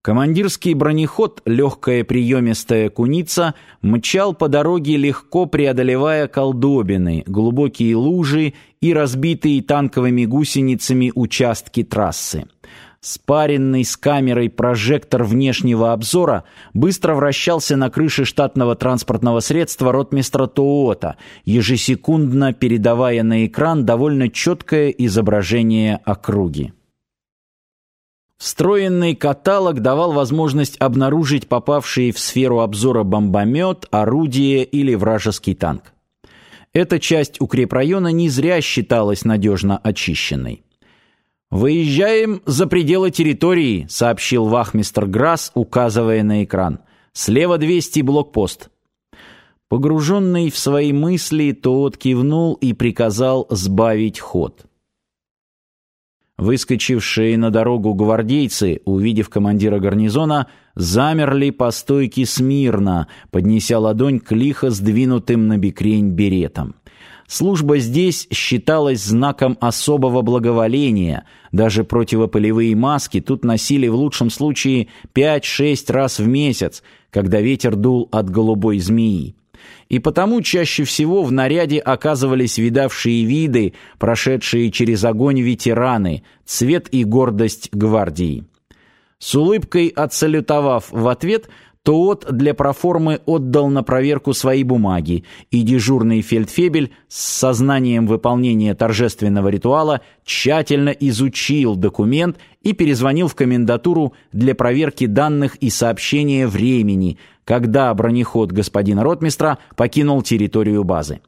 Командирский бронеход, легкая приемистая куница, мчал по дороге, легко преодолевая колдобины, глубокие лужи и разбитые танковыми гусеницами участки трассы. Спаренный с камерой прожектор внешнего обзора быстро вращался на крыше штатного транспортного средства ротмистра Тоота, ежесекундно передавая на экран довольно четкое изображение округи. Встроенный каталог давал возможность обнаружить попавший в сферу обзора бомбомет, орудие или вражеский танк. Эта часть укрепрайона не зря считалась надежно очищенной. «Выезжаем за пределы территории», — сообщил вахмистр Грасс, указывая на экран. «Слева 200 блокпост». Погруженный в свои мысли, тот кивнул и приказал сбавить ход. Выскочившие на дорогу гвардейцы, увидев командира гарнизона, замерли по стойке смирно, поднеся ладонь к лихо сдвинутым на бикрень беретам. Служба здесь считалась знаком особого благоволения. Даже противополевые маски тут носили в лучшем случае 5-6 раз в месяц, когда ветер дул от голубой змеи и потому чаще всего в наряде оказывались видавшие виды, прошедшие через огонь ветераны, цвет и гордость гвардии. С улыбкой отсалютовав в ответ, Тоот для проформы отдал на проверку свои бумаги, и дежурный фельдфебель с сознанием выполнения торжественного ритуала тщательно изучил документ и перезвонил в комендатуру для проверки данных и сообщения времени, когда бронеход господина ротмистра покинул территорию базы.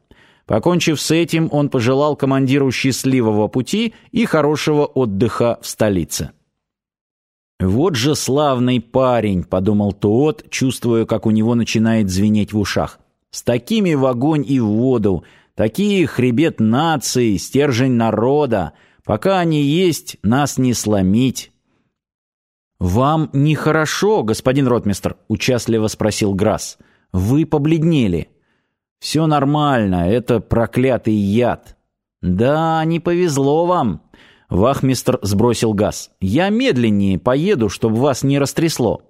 Покончив с этим, он пожелал командиру счастливого пути и хорошего отдыха в столице. «Вот же славный парень», — подумал Туот, чувствуя, как у него начинает звенеть в ушах. «С такими в огонь и в воду, такие хребет нации, стержень народа. Пока они есть, нас не сломить». «Вам нехорошо, господин ротмистр?» — участливо спросил Грасс. «Вы побледнели». «Все нормально, это проклятый яд». «Да, не повезло вам». Вахмистр сбросил газ. «Я медленнее поеду, чтобы вас не растрясло».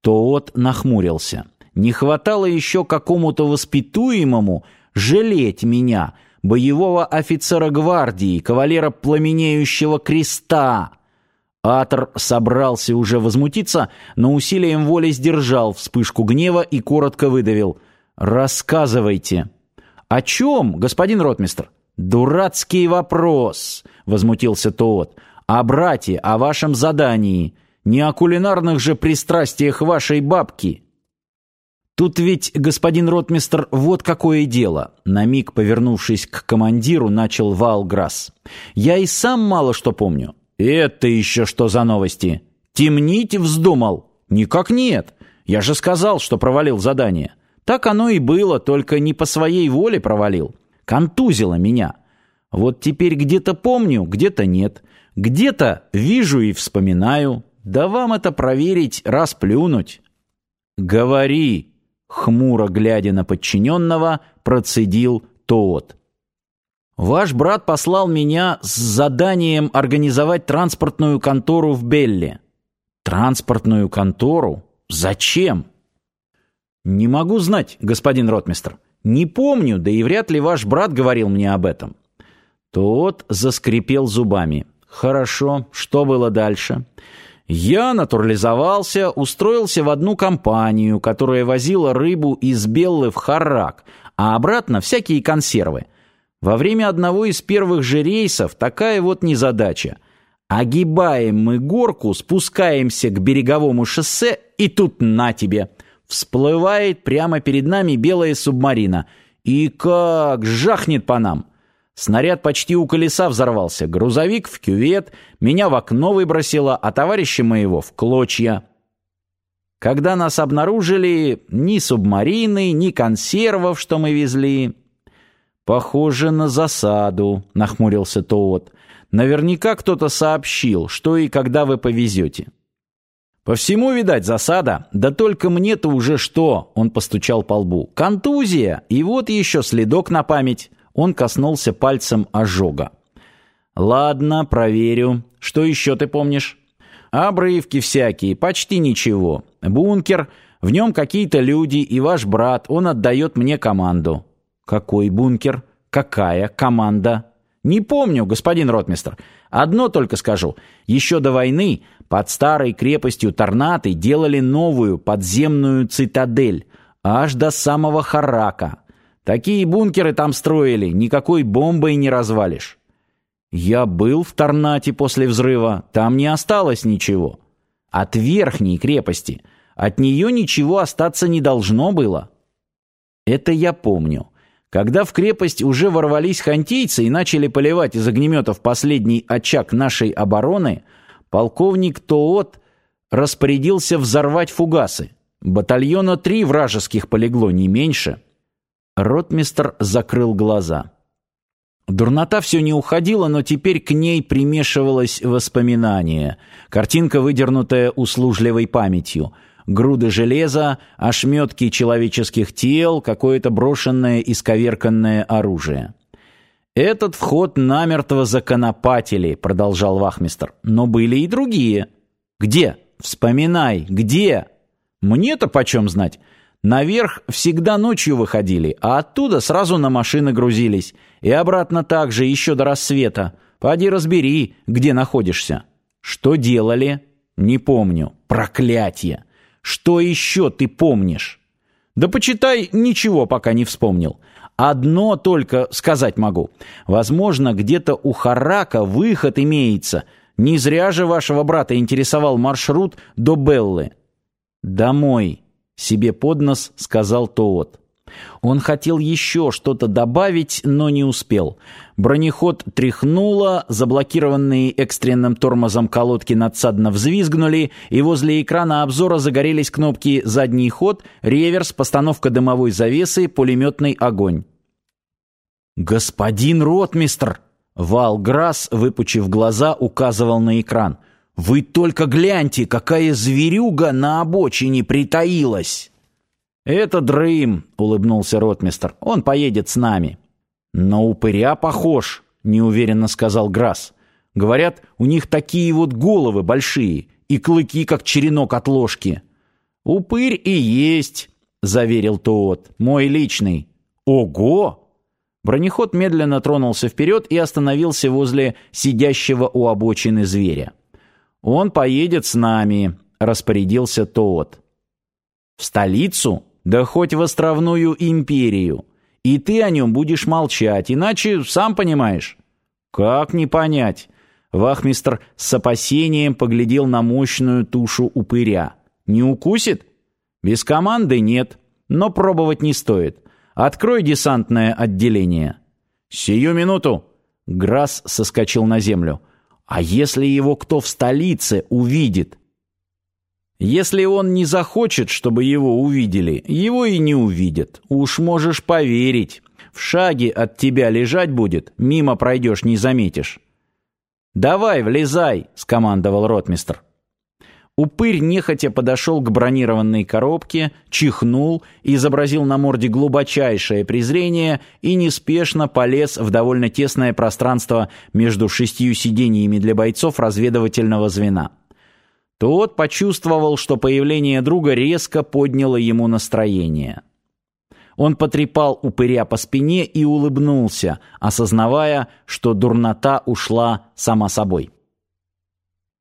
Тоот нахмурился. «Не хватало еще какому-то воспитуемому жалеть меня, боевого офицера гвардии, кавалера пламенеющего креста». Атор собрался уже возмутиться, но усилием воли сдержал вспышку гнева и коротко выдавил. «Рассказывайте». «О чем, господин ротмистр?» «Дурацкий вопрос», — возмутился тот. «О брате, о вашем задании. Не о кулинарных же пристрастиях вашей бабки». «Тут ведь, господин ротмистр, вот какое дело», — на миг повернувшись к командиру, начал Валграсс. «Я и сам мало что помню. «Это еще что за новости? Темнить вздумал?» «Никак нет. Я же сказал, что провалил задание. Так оно и было, только не по своей воле провалил. Контузило меня. Вот теперь где-то помню, где-то нет. Где-то вижу и вспоминаю. Да вам это проверить, расплюнуть». «Говори», — хмуро глядя на подчиненного, процедил тот. Ваш брат послал меня с заданием организовать транспортную контору в Белле. Транспортную контору? Зачем? Не могу знать, господин ротмистр. Не помню, да и вряд ли ваш брат говорил мне об этом. Тот заскрипел зубами. Хорошо, что было дальше? Я натурализовался, устроился в одну компанию, которая возила рыбу из Беллы в Харрак, а обратно всякие консервы. Во время одного из первых же рейсов такая вот незадача. Огибаем мы горку, спускаемся к береговому шоссе, и тут на тебе. Всплывает прямо перед нами белая субмарина. И как жахнет по нам. Снаряд почти у колеса взорвался, грузовик в кювет, меня в окно выбросило, а товарища моего в клочья. Когда нас обнаружили, ни субмарины, ни консервов, что мы везли, «Похоже на засаду», — нахмурился Тоот. «Наверняка кто-то сообщил, что и когда вы повезете». «По всему, видать, засада. Да только мне-то уже что?» Он постучал по лбу. «Контузия! И вот еще следок на память». Он коснулся пальцем ожога. «Ладно, проверю. Что еще ты помнишь?» обрывки всякие, почти ничего. Бункер, в нем какие-то люди и ваш брат, он отдает мне команду». «Какой бункер? Какая команда?» «Не помню, господин ротмистр. Одно только скажу. Еще до войны под старой крепостью Торнаты делали новую подземную цитадель, аж до самого Харака. Такие бункеры там строили, никакой бомбой не развалишь». «Я был в Торнате после взрыва, там не осталось ничего. От верхней крепости. От нее ничего остаться не должно было». «Это я помню». Когда в крепость уже ворвались хантейцы и начали поливать из огнеметов последний очаг нашей обороны, полковник Тоот распорядился взорвать фугасы. Батальона три вражеских полегло, не меньше. Ротмистр закрыл глаза. Дурнота все не уходила, но теперь к ней примешивалось воспоминание. Картинка, выдернутая услужливой памятью — груды железа, ошметки человеческих тел, какое-то брошенное и сковерканное оружие. «Этот вход намертво законопатили», — продолжал вахмистр. «Но были и другие». «Где? Вспоминай, где?» «Мне-то почем знать?» Наверх всегда ночью выходили, а оттуда сразу на машины грузились. И обратно так же, еще до рассвета. Поди разбери, где находишься. Что делали? Не помню. Проклятье! Что еще ты помнишь? Да почитай, ничего пока не вспомнил. Одно только сказать могу. Возможно, где-то у Харака выход имеется. Не зря же вашего брата интересовал маршрут до Беллы. «Домой», — себе под нос сказал Тоот. Он хотел еще что-то добавить, но не успел. Бронеход тряхнуло, заблокированные экстренным тормозом колодки надсадно взвизгнули, и возле экрана обзора загорелись кнопки «Задний ход», «Реверс», «Постановка дымовой завесы», «Пулеметный огонь». «Господин ротмистр!» Вал Грасс, выпучив глаза, указывал на экран. «Вы только гляньте, какая зверюга на обочине притаилась!» «Это Дрым», — улыбнулся ротмистр. «Он поедет с нами». «На упыря похож», — неуверенно сказал Грасс. «Говорят, у них такие вот головы большие и клыки, как черенок от ложки». «Упырь и есть», — заверил Тоот. «Мой личный». «Ого!» Бронеход медленно тронулся вперед и остановился возле сидящего у обочины зверя. «Он поедет с нами», — распорядился Тоот. «В столицу?» Да хоть в островную империю. И ты о нем будешь молчать, иначе сам понимаешь. Как не понять? Вахмистр с опасением поглядел на мощную тушу упыря. Не укусит? Без команды нет, но пробовать не стоит. Открой десантное отделение. Сию минуту. Грасс соскочил на землю. А если его кто в столице увидит? Если он не захочет, чтобы его увидели, его и не увидят. Уж можешь поверить. В шаге от тебя лежать будет, мимо пройдешь, не заметишь. «Давай, влезай!» — скомандовал ротмистр. Упырь нехотя подошел к бронированной коробке, чихнул, изобразил на морде глубочайшее презрение и неспешно полез в довольно тесное пространство между шестью сиденьями для бойцов разведывательного звена. Тот почувствовал, что появление друга резко подняло ему настроение. Он потрепал упыря по спине и улыбнулся, осознавая, что дурнота ушла сама собой.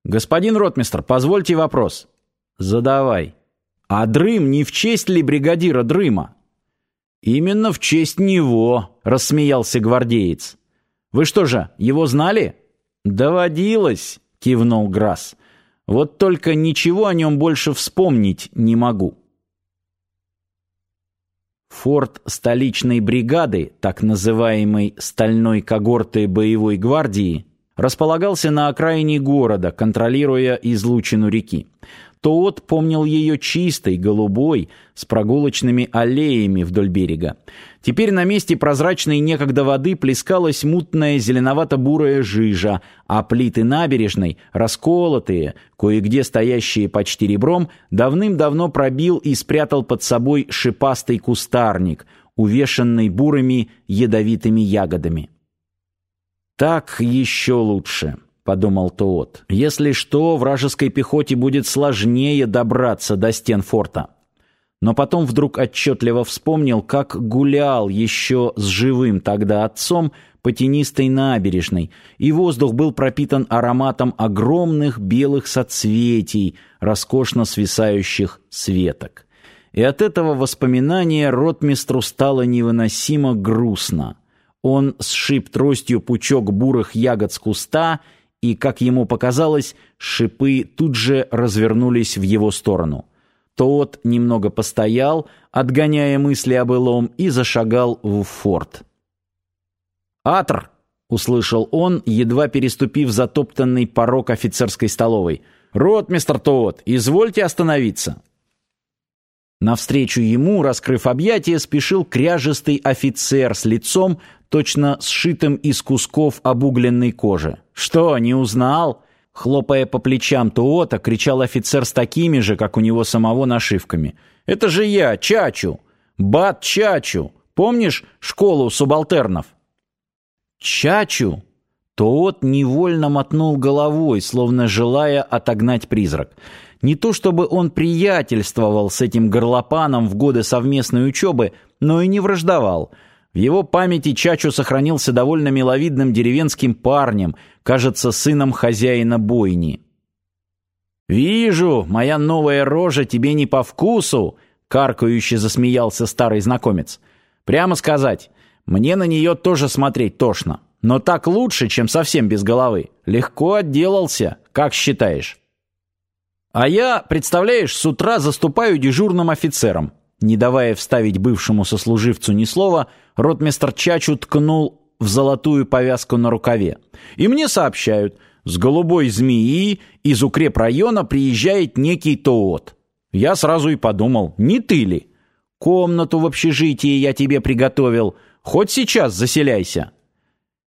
«Господин ротмистр, позвольте вопрос». «Задавай». «А Дрым не в честь ли бригадира Дрыма?» «Именно в честь него», — рассмеялся гвардеец. «Вы что же, его знали?» «Доводилось», — кивнул Грасс. Вот только ничего о нем больше вспомнить не могу. Форт столичной бригады, так называемой «стальной когорты боевой гвардии», располагался на окраине города, контролируя излучину реки. Тот помнил ее чистой, голубой, с прогулочными аллеями вдоль берега. Теперь на месте прозрачной некогда воды плескалась мутная зеленовато-бурая жижа, а плиты набережной, расколотые, кое-где стоящие почти ребром, давным-давно пробил и спрятал под собой шипастый кустарник, увешанный бурыми ядовитыми ягодами. Так еще лучше. — подумал Тоот. «Если что, вражеской пехоте будет сложнее добраться до стен форта». Но потом вдруг отчетливо вспомнил, как гулял еще с живым тогда отцом по тенистой набережной, и воздух был пропитан ароматом огромных белых соцветий, роскошно свисающих с веток. И от этого воспоминания ротмистру стало невыносимо грустно. Он сшиб тростью пучок бурых ягод с куста, и, как ему показалось, шипы тут же развернулись в его сторону. Тот немного постоял, отгоняя мысли о былом, и зашагал в форт. «Атр!» — услышал он, едва переступив затоптанный порог офицерской столовой. «Ротмистр Тоот, извольте остановиться!» Навстречу ему, раскрыв объятия, спешил кряжестый офицер с лицом, точно сшитым из кусков обугленной кожи. «Что, не узнал?» Хлопая по плечам Туота, кричал офицер с такими же, как у него самого, нашивками. «Это же я, Чачу! Бат Чачу! Помнишь школу субалтернов?» «Чачу?» Тот невольно мотнул головой, словно желая отогнать призрак. Не то чтобы он приятельствовал с этим горлопаном в годы совместной учебы, но и не враждовал — в его памяти Чачу сохранился довольно миловидным деревенским парнем, кажется, сыном хозяина бойни. «Вижу, моя новая рожа тебе не по вкусу!» — каркающе засмеялся старый знакомец. «Прямо сказать, мне на нее тоже смотреть тошно. Но так лучше, чем совсем без головы. Легко отделался, как считаешь?» «А я, представляешь, с утра заступаю дежурным офицером. Не давая вставить бывшему сослуживцу ни слова, ротмистр Чачу ткнул в золотую повязку на рукаве. И мне сообщают, с голубой змеи из укрепрайона приезжает некий Тоот. Я сразу и подумал, не ты ли? Комнату в общежитии я тебе приготовил, хоть сейчас заселяйся.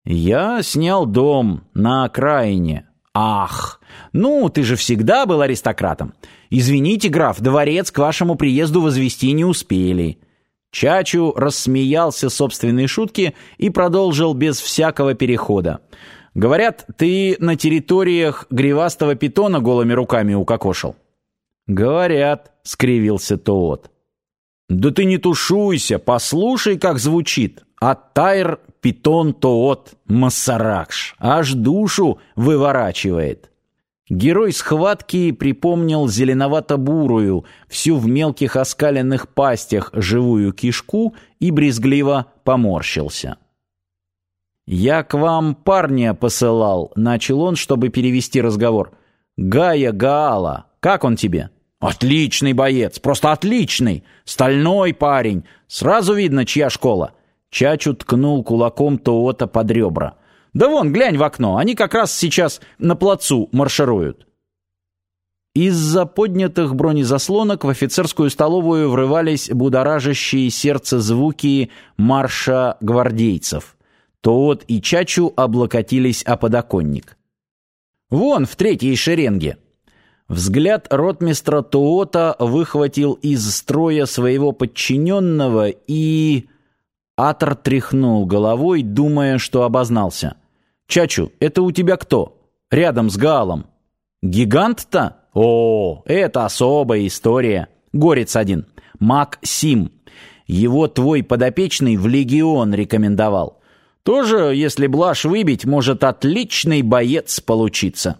Я снял дом на окраине. Ах, ну, ты же всегда был аристократом. «Извините, граф, дворец к вашему приезду возвести не успели». Чачу рассмеялся собственной шутке и продолжил без всякого перехода. «Говорят, ты на территориях гривастого питона голыми руками укокошил?» «Говорят», — скривился Тоот. «Да ты не тушуйся, послушай, как звучит. Аттайр питон Тоот Массаракш. Аж душу выворачивает». Герой схватки припомнил зеленовато-бурую, всю в мелких оскаленных пастях живую кишку и брезгливо поморщился. «Я к вам парня посылал», — начал он, чтобы перевести разговор. «Гая Гаала, как он тебе?» «Отличный боец, просто отличный! Стальной парень! Сразу видно, чья школа!» Чачу ткнул кулаком Тоота под ребра. Да вон, глянь в окно, они как раз сейчас на плацу маршируют. Из-за поднятых бронезаслонок в офицерскую столовую врывались будоражащие сердце звуки марша гвардейцев. Тоот и Чачу облокотились о подоконник. «Вон, в третьей шеренге!» Взгляд ротмистра Тоота выхватил из строя своего подчиненного и... Атор тряхнул головой, думая, что обознался — «Чачу, это у тебя кто? Рядом с Гаалом?» «Гигант-то? О, это особая история. Горец один. Мак Сим. Его твой подопечный в легион рекомендовал. Тоже, если блажь выбить, может отличный боец получиться».